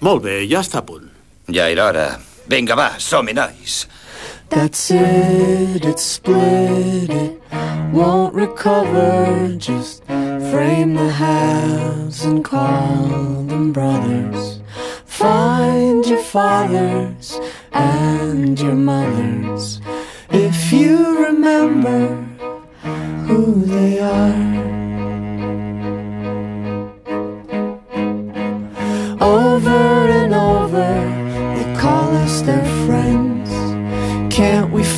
Molt bé, ja està a punt. Ja era hora. Vinga, va, som-hi, nois. That's it, it's split, it won't recover. Just frame the halves and call them brothers. Find your fathers and your mothers if you remember who they are.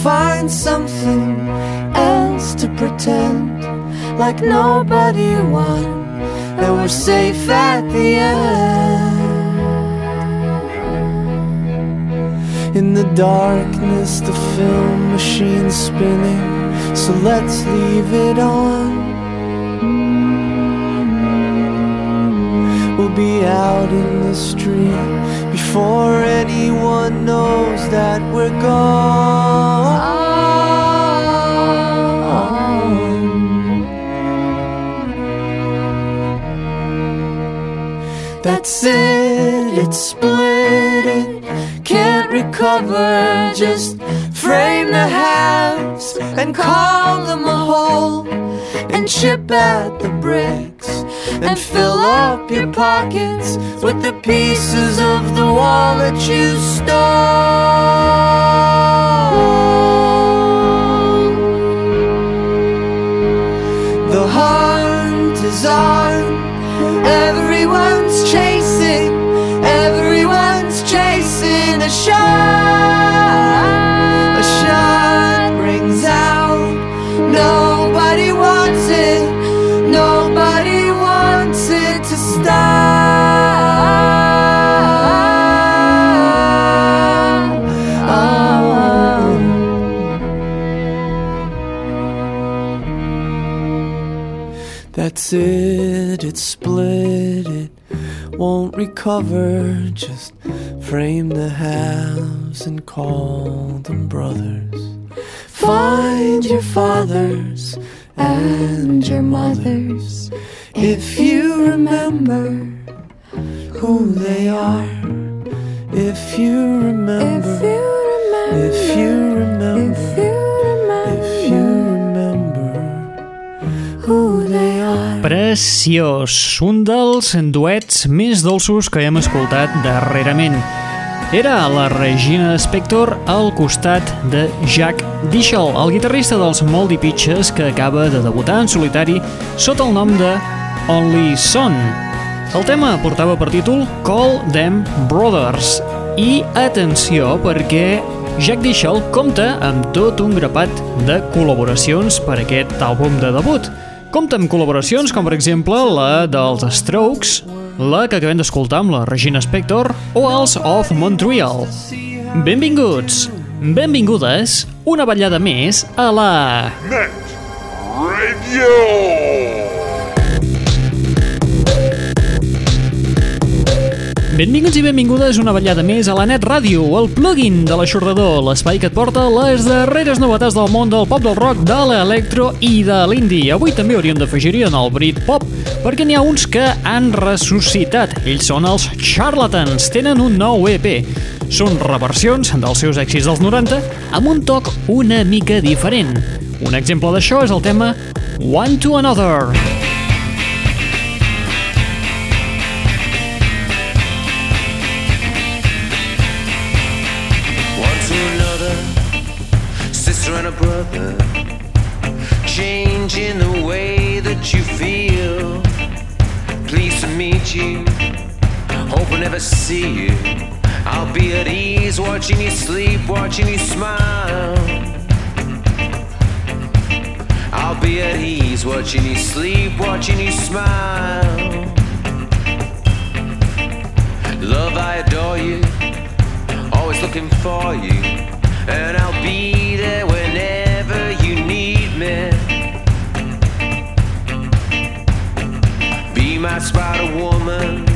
Find something else to pretend? Like nobody won, and we're safe at the end. In the darkness, the film machine's spinning, so let's leave it on. We'll be out in the street before anyone knows that we're gone. That's it, it's split, it can't recover. Just frame the halves and call them a whole, and chip at the bricks and fill up your pockets with the pieces of the wall that you stole. The hunt is on, It, split, it won't recover. Just frame the halves and call them brothers. Find your fathers and your mothers if you remember who they are. If you remember, if you Preciós, un dels duets més dolços que hem escoltat darrerament. Era la Regina Spector al costat de Jack Dishel, el guitarrista dels Moldy Pitches que acaba de debutar en solitari sota el nom de Only Son. El tema portava per títol Call Them Brothers. I atenció perquè Jack Dishel compta amb tot un grapat de col·laboracions per aquest àlbum de debut. Compta amb col·laboracions com per exemple la dels Strokes, la que acabem d'escoltar amb la Regina Spector o els of Montreal. Benvinguts, benvingudes, una ballada més a la... Net Radio. Benvinguts i benvingudes una ballada més a la Net Ràdio, el plugin de l'aixordador, l'espai que et porta les darreres novetats del món del pop del rock, de l'electro i de l'indie. Avui també hauríem d'afegir-hi en el Britpop, perquè n'hi ha uns que han ressuscitat. Ells són els Charlatans, tenen un nou EP. Són reversions dels seus èxits dels 90 amb un toc una mica diferent. Un exemple d'això és el tema One to Another. one you, hope I never see you. I'll be at ease watching you sleep, watching you smile. I'll be at ease watching you sleep, watching you smile. Love, I adore you always looking for you, and I'll be About a woman.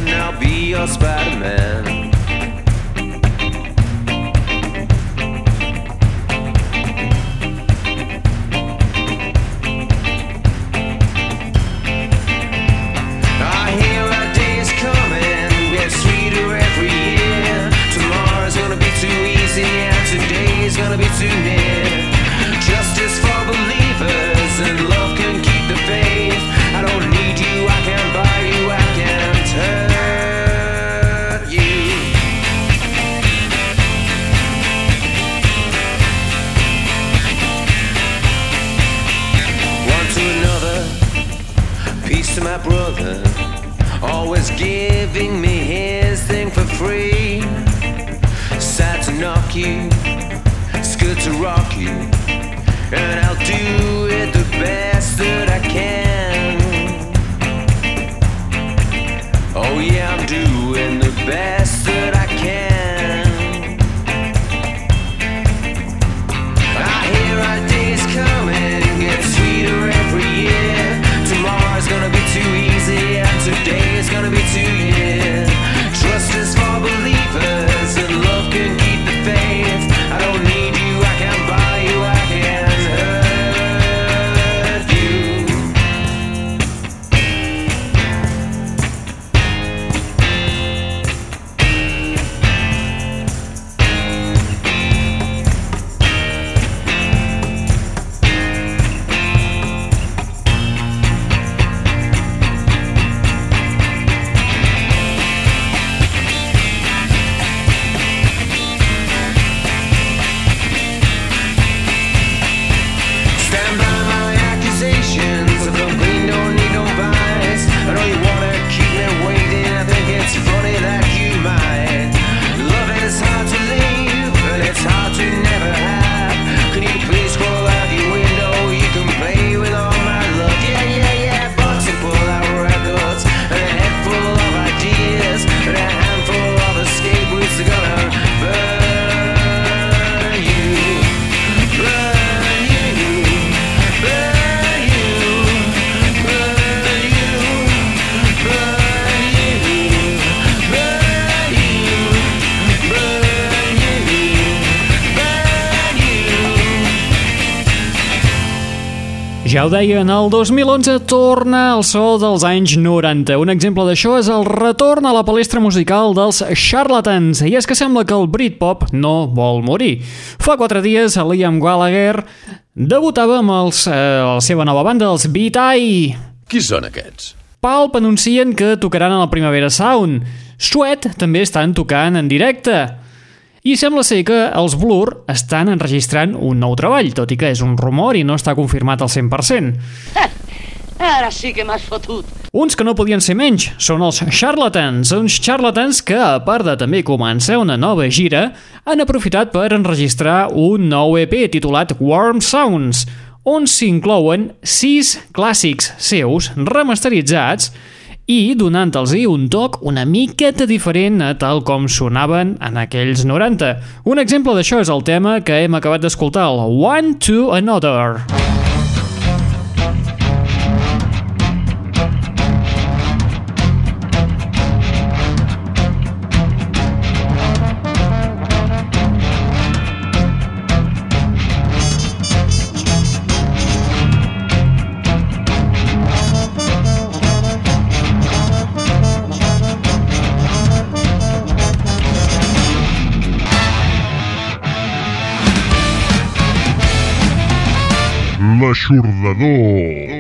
to my brother, always giving me his thing for free. Sad to knock you, it's good to rock you, and I'll do it the best that I can. Oh yeah, I'm doing the best that I can. Ja ho deien, el 2011 torna al so dels anys 90. Un exemple d'això és el retorn a la palestra musical dels Charlatans. I és que sembla que el Britpop no vol morir. Fa quatre dies, Liam Gallagher debutava amb els, eh, la seva nova banda, els Eye. Qui són aquests? Palp anuncien que tocaran a la Primavera Sound. Sweat també estan tocant en directe. I sembla ser que els Blur estan enregistrant un nou treball, tot i que és un rumor i no està confirmat al 100%. Ara sí que m'has fotut. Uns que no podien ser menys són els Charlatans, uns charlatans que, a part de també començar una nova gira, han aprofitat per enregistrar un nou EP titulat Warm Sounds, on s'inclouen sis clàssics seus remasteritzats i donant-los un toc una miqueta diferent a tal com sonaven en aquells 90. Un exemple d'això és el tema que hem acabat d'escoltar, el One to Another. L'aixordador.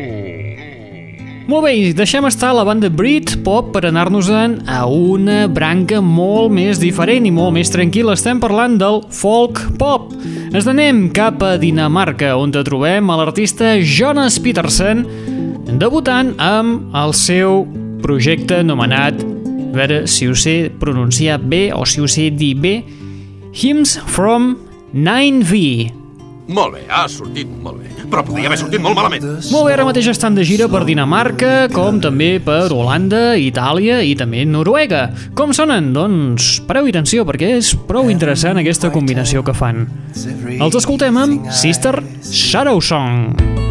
Molt bé, deixem estar la banda Britpop per anar-nos-en a una branca molt més diferent i molt més tranquil·la. Estem parlant del folk pop. Ens anem cap a Dinamarca, on te trobem l'artista Jonas Petersen, debutant amb el seu projecte anomenat, a veure si ho sé pronunciar bé o si ho sé dir bé, Hymns from 9V. Molt bé, ha sortit molt bé. Però podria haver sortit molt malament. Molt bé, ara mateix estan de gira per Dinamarca, com també per Holanda, Itàlia i també Noruega. Com sonen? Doncs pareu atenció, perquè és prou interessant aquesta combinació que fan. Els escoltem amb Sister Shadow Song. Oh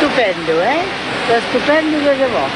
stupendo, eh? Sta stupendo che devo.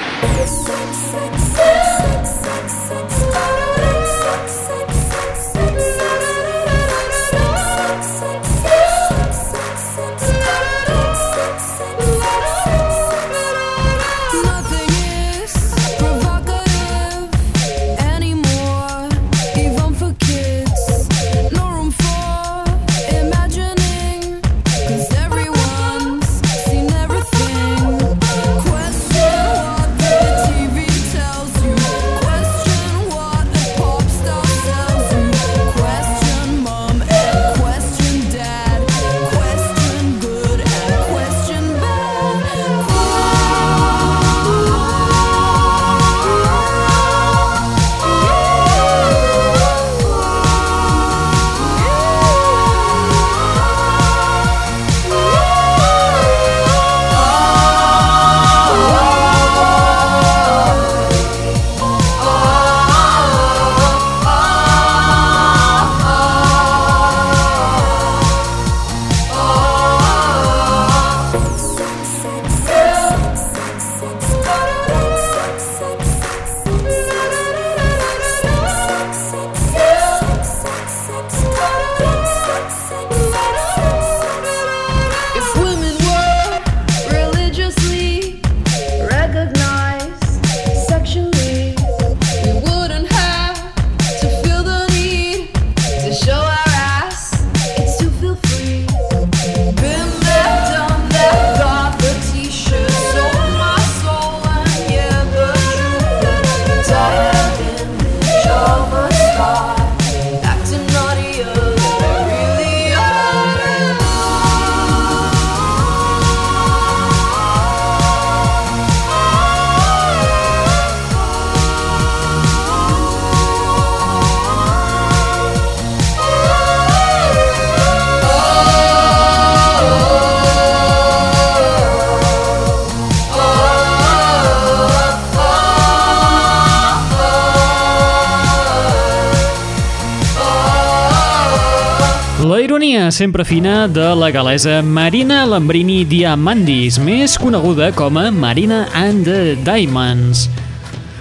Sempre fina de la galesa Marina Lambrini Diamandis, més coneguda com a Marina and the Diamonds.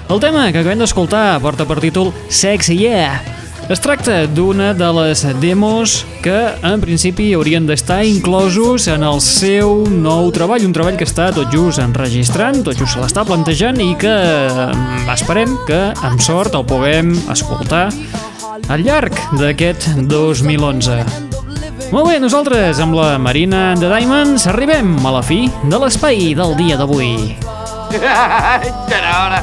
El tema que acabem d'escoltar porta per títol Sexy Yeah. Es tracta d'una de les demos que en principi haurien d'estar inclosos en el seu nou treball, un treball que està tot just enregistrant, tot just se l'està plantejant i que mm, esperem que amb sort el puguem escoltar al llarg d'aquest 2011. Molt bé, nosaltres amb la Marina de Diamonds arribem a la fi de l'espai del dia d'avui. Ja era hora.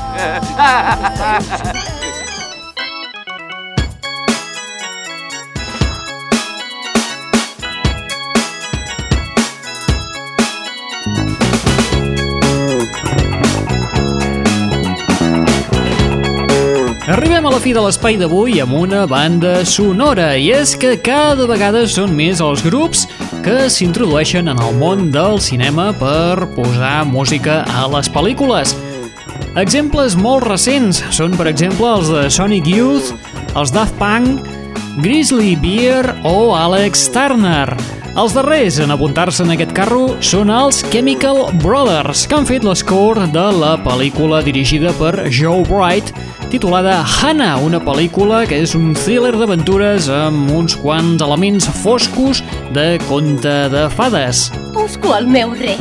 Fi de l'espai d'avui amb una banda sonora i és que cada vegada són més els grups que s'introdueixen en el món del cinema per posar música a les pel·lícules. Exemples molt recents són, per exemple, els de Sonic Youth, els Daft Punk, Grizzly Bear o Alex Turner. Els darrers en apuntar-se en aquest carro són els Chemical Brothers, que han fet l'escore de la pel·lícula dirigida per Joe Bright, titulada Hannah, una pel·lícula que és un thriller d'aventures amb uns quants elements foscos de conte de fades. Busco el meu rei.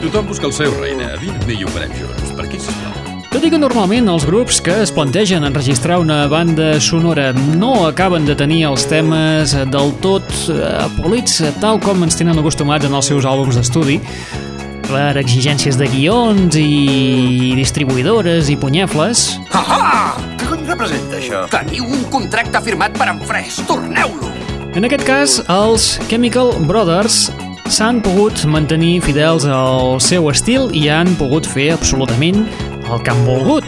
Tothom busca el seu, reina. Vine i ho farem junts. Per aquí, sisplau. Tot i que normalment els grups que es plantegen enregistrar una banda sonora no acaben de tenir els temes del tot eh, polits tal com ens tenen acostumats en els seus àlbums d'estudi, per exigències de guions i distribuïdores i punyefles, Ah! Què cony representa això? Teniu un contracte firmat per en Fresh. Torneu-lo. En aquest cas, els Chemical Brothers s'han pogut mantenir fidels al seu estil i han pogut fer absolutament el que han volgut.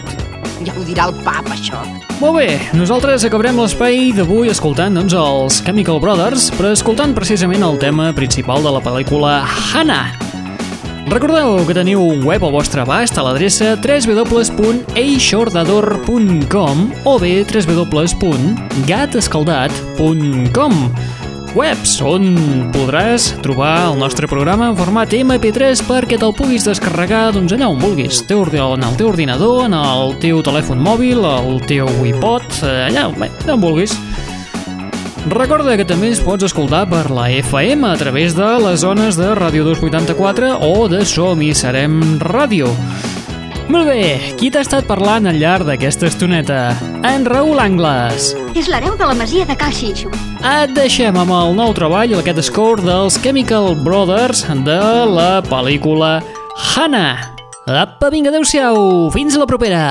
Ja ho dirà el pap, això. Molt bé, nosaltres acabarem l'espai d'avui escoltant doncs, els Chemical Brothers, però escoltant precisament el tema principal de la pel·lícula Hannah. Recordeu que teniu un web al vostre abast a l'adreça www.eixordador.com o bé www.gatescaldat.com webs on podràs trobar el nostre programa en format MP3 perquè te'l puguis descarregar doncs allà on vulguis, teu en el teu ordinador, en el teu telèfon mòbil, el teu iPod, eh, allà, bé, on vulguis. Recorda que també es pots escoltar per la FM a través de les zones de Ràdio 284 o de Som i Serem Ràdio. Molt bé, qui t'ha estat parlant al llarg d'aquesta estoneta? En Raül Angles. És l'hereu de la masia de Cal Xinxo. Et deixem amb el nou treball, aquest score dels Chemical Brothers de la pel·lícula Hannah. Apa, vinga, adeu-siau, fins a la propera.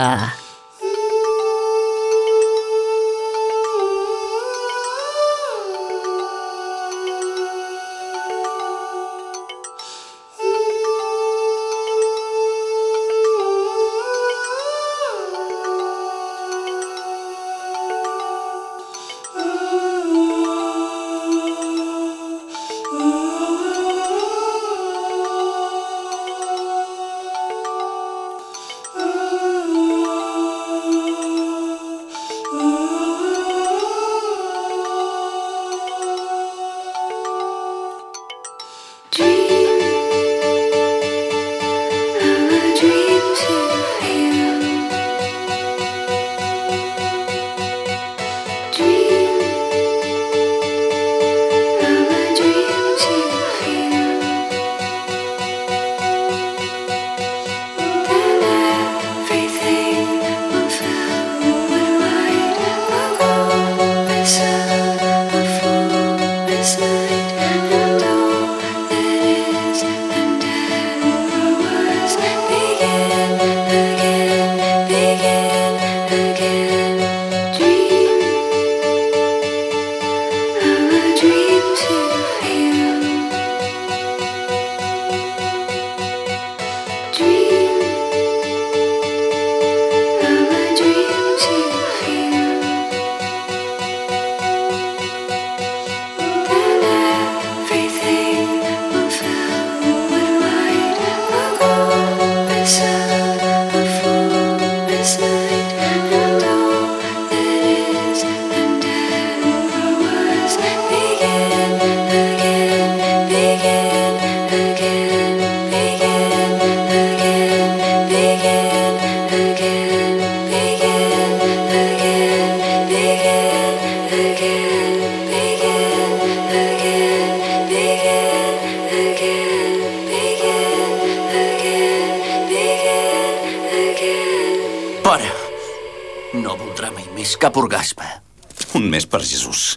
Per Jesús.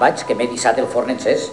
Vaig, que m'he dissat el forn encès.